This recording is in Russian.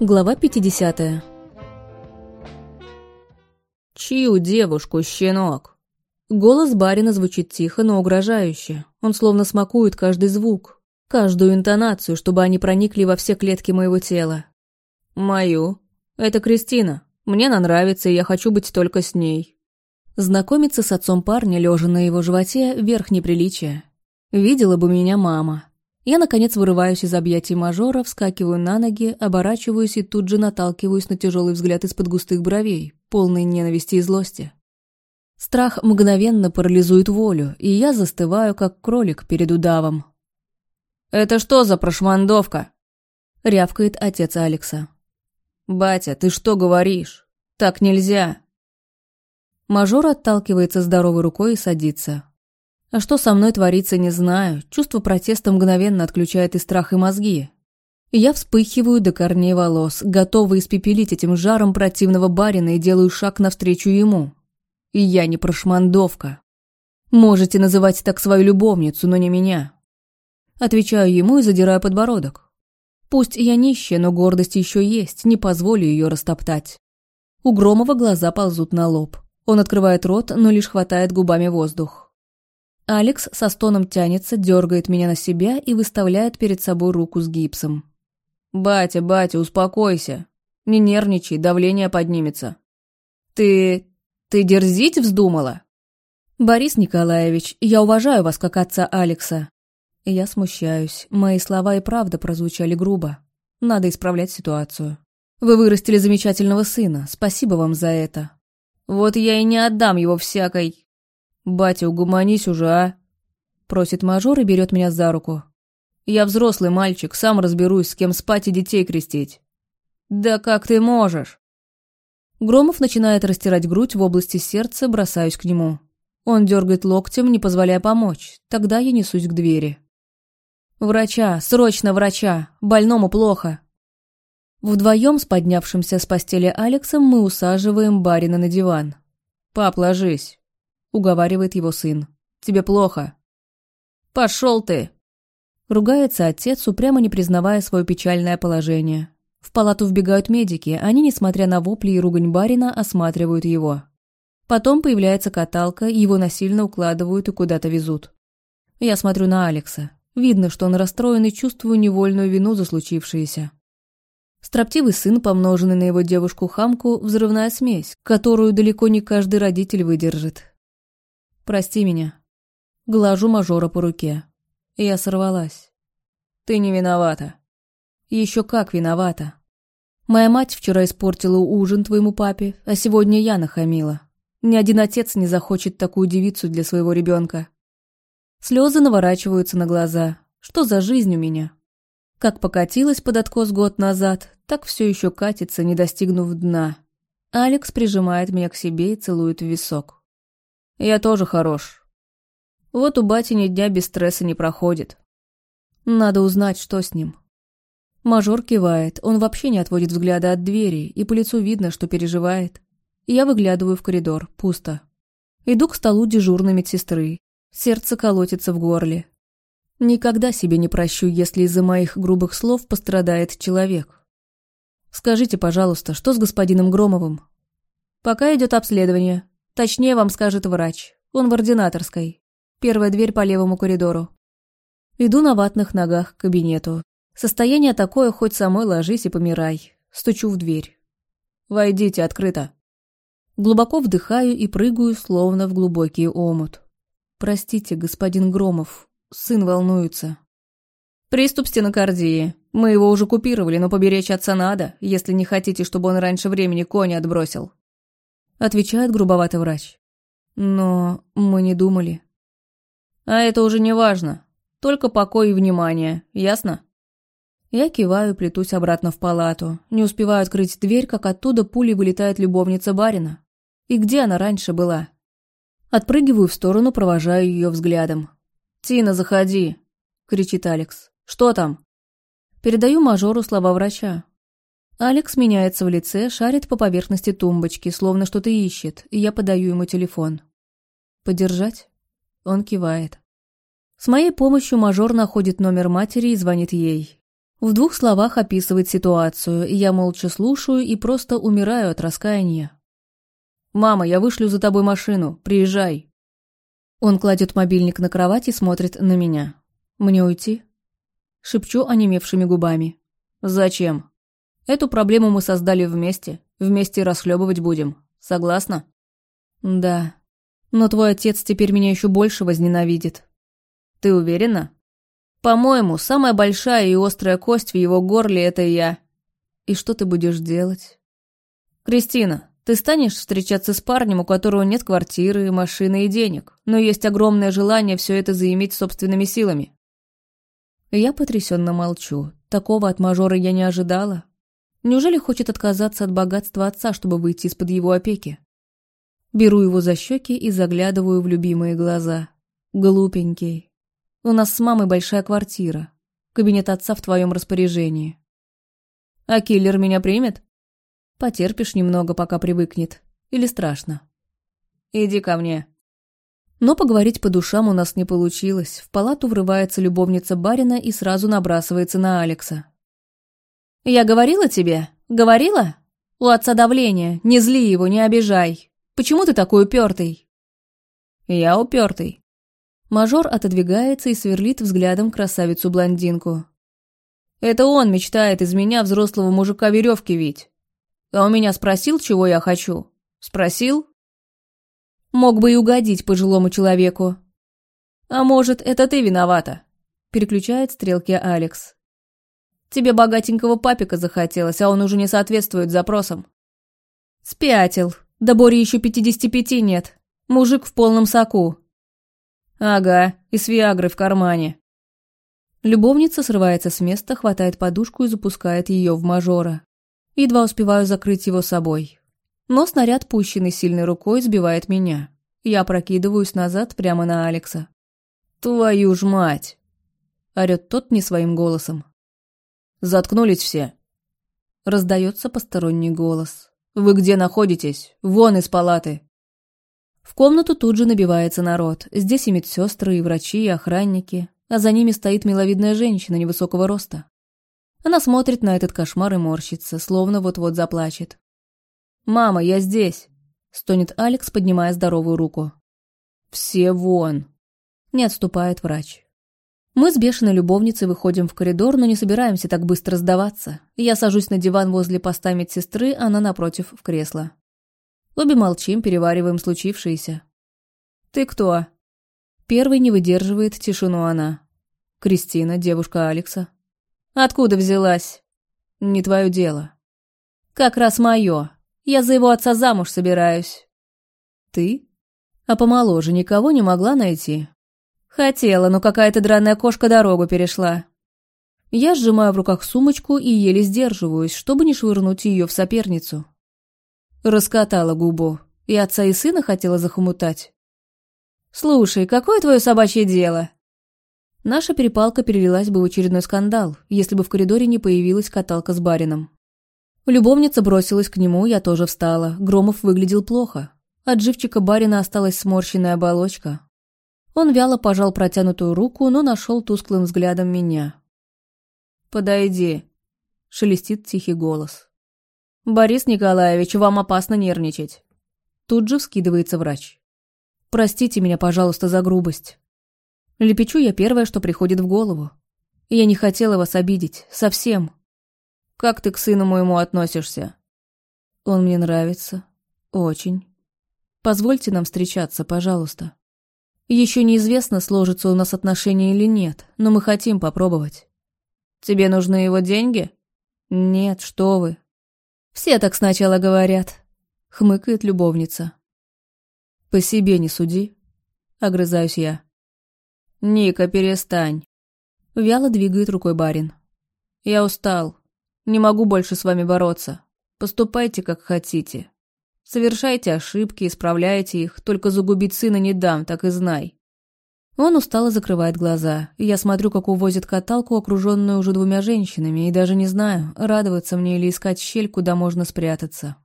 Глава 50. «Чью девушку, щенок?» Голос барина звучит тихо, но угрожающе. Он словно смакует каждый звук, каждую интонацию, чтобы они проникли во все клетки моего тела. «Мою. Это Кристина. Мне она нравится, и я хочу быть только с ней». Знакомиться с отцом парня, лежа на его животе, верх неприличия. Видела бы меня мама. Я, наконец, вырываюсь из объятий мажора, вскакиваю на ноги, оборачиваюсь и тут же наталкиваюсь на тяжелый взгляд из-под густых бровей, полный ненависти и злости. Страх мгновенно парализует волю, и я застываю, как кролик перед удавом. «Это что за прошмандовка?» — рявкает отец Алекса. «Батя, ты что говоришь? Так нельзя!» Мажор отталкивается здоровой рукой и садится. А что со мной творится, не знаю. Чувство протеста мгновенно отключает и страх, и мозги. Я вспыхиваю до корней волос, готова испепелить этим жаром противного барина и делаю шаг навстречу ему. И я не прошмандовка. Можете называть так свою любовницу, но не меня. Отвечаю ему и задираю подбородок. Пусть я нищая, но гордость еще есть, не позволю ее растоптать. У Громова глаза ползут на лоб. Он открывает рот, но лишь хватает губами воздух. Алекс со стоном тянется, дергает меня на себя и выставляет перед собой руку с гипсом. «Батя, батя, успокойся. Не нервничай, давление поднимется». «Ты... ты дерзить вздумала?» «Борис Николаевич, я уважаю вас как отца Алекса». Я смущаюсь. Мои слова и правда прозвучали грубо. Надо исправлять ситуацию. Вы вырастили замечательного сына. Спасибо вам за это. Вот я и не отдам его всякой... «Батя, угомонись уже, а?» Просит мажор и берет меня за руку. «Я взрослый мальчик, сам разберусь, с кем спать и детей крестить». «Да как ты можешь?» Громов начинает растирать грудь в области сердца, бросаюсь к нему. Он дергает локтем, не позволяя помочь. Тогда я несусь к двери. «Врача! Срочно врача! Больному плохо!» Вдвоем с поднявшимся с постели Алексом мы усаживаем барина на диван. «Пап, ложись!» Уговаривает его сын. «Тебе плохо». «Пошел ты!» Ругается отец, упрямо не признавая свое печальное положение. В палату вбегают медики, они, несмотря на вопли и ругань барина, осматривают его. Потом появляется каталка, его насильно укладывают и куда-то везут. Я смотрю на Алекса. Видно, что он расстроен и чувствую невольную вину за случившееся. Строптивый сын, помноженный на его девушку-хамку, взрывная смесь, которую далеко не каждый родитель выдержит. Прости меня. Глажу мажора по руке. Я сорвалась. Ты не виновата. Еще как виновата. Моя мать вчера испортила ужин твоему папе, а сегодня я нахамила. Ни один отец не захочет такую девицу для своего ребенка. Слезы наворачиваются на глаза. Что за жизнь у меня? Как покатилась под откос год назад, так все еще катится, не достигнув дна. Алекс прижимает меня к себе и целует в висок. Я тоже хорош. Вот у бати ни дня без стресса не проходит. Надо узнать, что с ним. Мажор кивает, он вообще не отводит взгляда от двери, и по лицу видно, что переживает. Я выглядываю в коридор, пусто. Иду к столу дежурной медсестры. Сердце колотится в горле. Никогда себе не прощу, если из-за моих грубых слов пострадает человек. Скажите, пожалуйста, что с господином Громовым? Пока идет обследование. Точнее вам скажет врач. Он в ординаторской. Первая дверь по левому коридору. Иду на ватных ногах к кабинету. Состояние такое, хоть самой ложись и помирай. Стучу в дверь. «Войдите, открыто». Глубоко вдыхаю и прыгаю, словно в глубокий омут. «Простите, господин Громов, сын волнуется». «Приступ стенокардии. Мы его уже купировали, но поберечь отца надо, если не хотите, чтобы он раньше времени кони отбросил. Отвечает грубоватый врач. Но мы не думали. А это уже не важно. Только покой и внимание, ясно? Я киваю, плетусь обратно в палату. Не успеваю открыть дверь, как оттуда пулей вылетает любовница барина. И где она раньше была? Отпрыгиваю в сторону, провожаю ее взглядом. «Тина, заходи!» — кричит Алекс. «Что там?» Передаю мажору слова врача. Алекс меняется в лице, шарит по поверхности тумбочки, словно что-то ищет, и я подаю ему телефон. «Подержать?» Он кивает. С моей помощью мажор находит номер матери и звонит ей. В двух словах описывает ситуацию, я молча слушаю и просто умираю от раскаяния. «Мама, я вышлю за тобой машину, приезжай». Он кладет мобильник на кровать и смотрит на меня. «Мне уйти?» Шепчу онемевшими губами. «Зачем? Эту проблему мы создали вместе, вместе расхлебывать будем. Согласна?» «Да. Но твой отец теперь меня еще больше возненавидит». «Ты уверена?» «По-моему, самая большая и острая кость в его горле — это я». «И что ты будешь делать?» «Кристина, ты станешь встречаться с парнем, у которого нет квартиры, машины и денег, но есть огромное желание все это заиметь собственными силами». Я потрясенно молчу. Такого от мажора я не ожидала. Неужели хочет отказаться от богатства отца, чтобы выйти из-под его опеки? Беру его за щеки и заглядываю в любимые глаза. Глупенький. У нас с мамой большая квартира. Кабинет отца в твоем распоряжении. А киллер меня примет? Потерпишь немного, пока привыкнет. Или страшно? Иди ко мне. Но поговорить по душам у нас не получилось. В палату врывается любовница барина и сразу набрасывается на Алекса. «Я говорила тебе? Говорила? У отца давление. Не зли его, не обижай. Почему ты такой упертый?» «Я упертый». Мажор отодвигается и сверлит взглядом красавицу-блондинку. «Это он мечтает из меня взрослого мужика веревки вить. А у меня спросил, чего я хочу? Спросил? Мог бы и угодить пожилому человеку. А может, это ты виновата? Переключает стрелки Алекс. Тебе богатенького папика захотелось, а он уже не соответствует запросам. Спятил. Да Бори еще пятидесяти пяти нет. Мужик в полном соку. Ага, и с Виагрой в кармане. Любовница срывается с места, хватает подушку и запускает ее в мажора. Едва успеваю закрыть его собой. Но снаряд, пущенный сильной рукой, сбивает меня. Я прокидываюсь назад прямо на Алекса. «Твою ж мать!» — орёт тот не своим голосом. «Заткнулись все!» Раздается посторонний голос. «Вы где находитесь? Вон из палаты!» В комнату тут же набивается народ. Здесь и медсестры, и врачи, и охранники. А за ними стоит миловидная женщина невысокого роста. Она смотрит на этот кошмар и морщится, словно вот-вот заплачет. «Мама, я здесь!» — стонет Алекс, поднимая здоровую руку. «Все вон!» — не отступает врач. Мы с бешеной любовницей выходим в коридор, но не собираемся так быстро сдаваться. Я сажусь на диван возле поста медсестры, она напротив в кресло. Обе молчим, перевариваем случившееся. «Ты кто?» Первый не выдерживает тишину она. Кристина, девушка Алекса. Откуда взялась? Не твое дело. Как раз мое. Я за его отца замуж собираюсь. Ты? А помоложе никого не могла найти? Хотела, но какая-то драная кошка дорогу перешла. Я сжимаю в руках сумочку и еле сдерживаюсь, чтобы не швырнуть ее в соперницу. Раскатала губу. И отца и сына хотела захомутать. «Слушай, какое твое собачье дело?» Наша перепалка перелилась бы в очередной скандал, если бы в коридоре не появилась каталка с барином. Любовница бросилась к нему, я тоже встала. Громов выглядел плохо. От живчика барина осталась сморщенная оболочка. Он вяло пожал протянутую руку, но нашел тусклым взглядом меня. «Подойди», — шелестит тихий голос. «Борис Николаевич, вам опасно нервничать». Тут же вскидывается врач. «Простите меня, пожалуйста, за грубость. Лепечу я первое, что приходит в голову. Я не хотела вас обидеть. Совсем. Как ты к сыну моему относишься? Он мне нравится. Очень. Позвольте нам встречаться, пожалуйста. Еще неизвестно, сложится у нас отношения или нет, но мы хотим попробовать. Тебе нужны его деньги? Нет, что вы. Все так сначала говорят. Хмыкает любовница. По себе не суди. Огрызаюсь я. «Ника, перестань!» Вяло двигает рукой барин. «Я устал. Не могу больше с вами бороться. Поступайте, как хотите. Совершайте ошибки, исправляйте их, только загубить сына не дам, так и знай». Он устало закрывает глаза. Я смотрю, как увозят каталку, окруженную уже двумя женщинами, и даже не знаю, радоваться мне или искать щель, куда можно спрятаться.